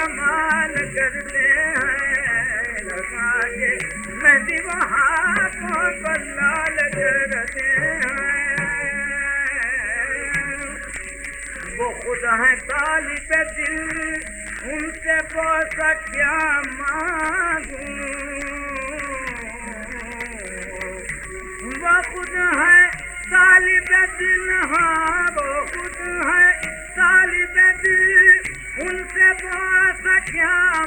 कमाल करते हैं के। मेहंदी को लाल करते हैं वो खुद है तालिब दिल, उनसे पोसा क्या मांगू? वो खुद है तालिब दिल हाँ वो खुद है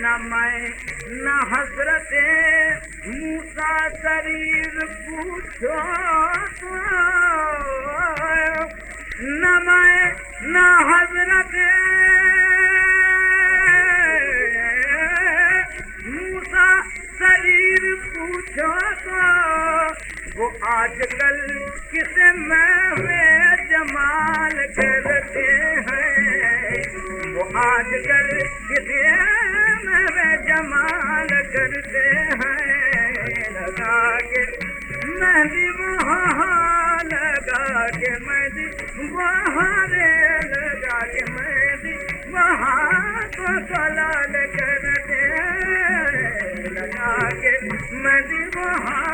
न मैं, न हसरते मूसा शरीर पूछो तो। न मैं, न हज़रत मूसा शरीर पूछो तो। वो आजकल किसे मैं में जमाल करते हैं। वो आजकल किसे में जमाल करते हैं। लगा के मेहंदी वहाँ, लगा के मेहंदी वहाँ रे लगा के मेहंदी वहाँ तो सलाल करते हैं। लगा के मेहंदी वहाँ